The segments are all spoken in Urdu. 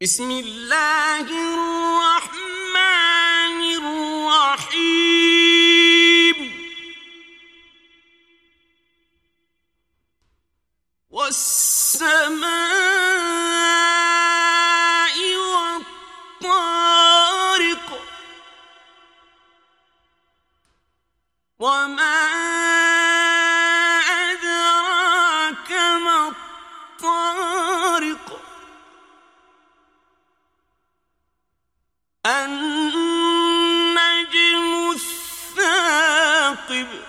بسم اللہ الرحمن الرحیم والسماء الثاقب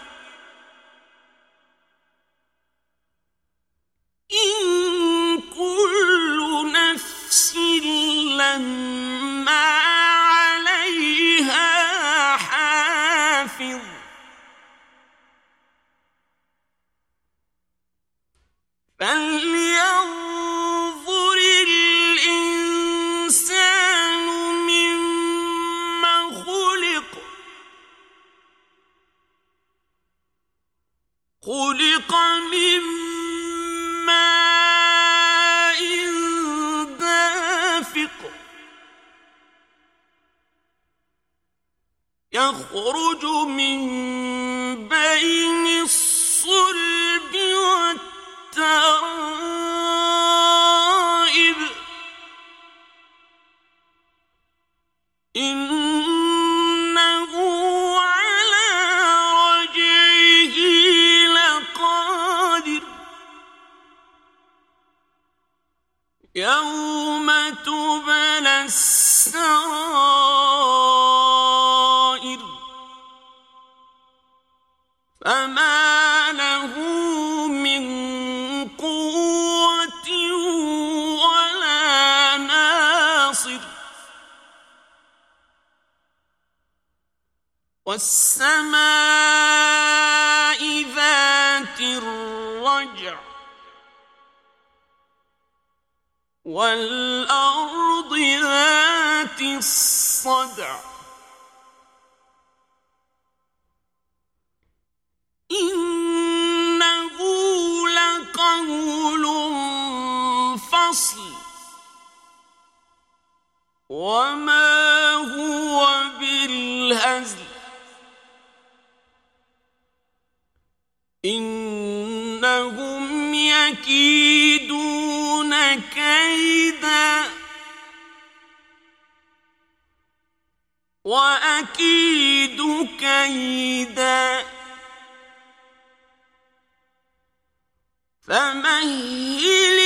إن كل نفس لما عليها حافظ خلق من ماء دافق. يخرج من بين يوم تبلى السرائر فما له من قوة ولا ناصر والسماء ذات الرجع والأرض ذات الصدع. إنه لقول فصل. وما هو بالهزل. إنهم يكيدون كيدا وأكيد كيدا فمهل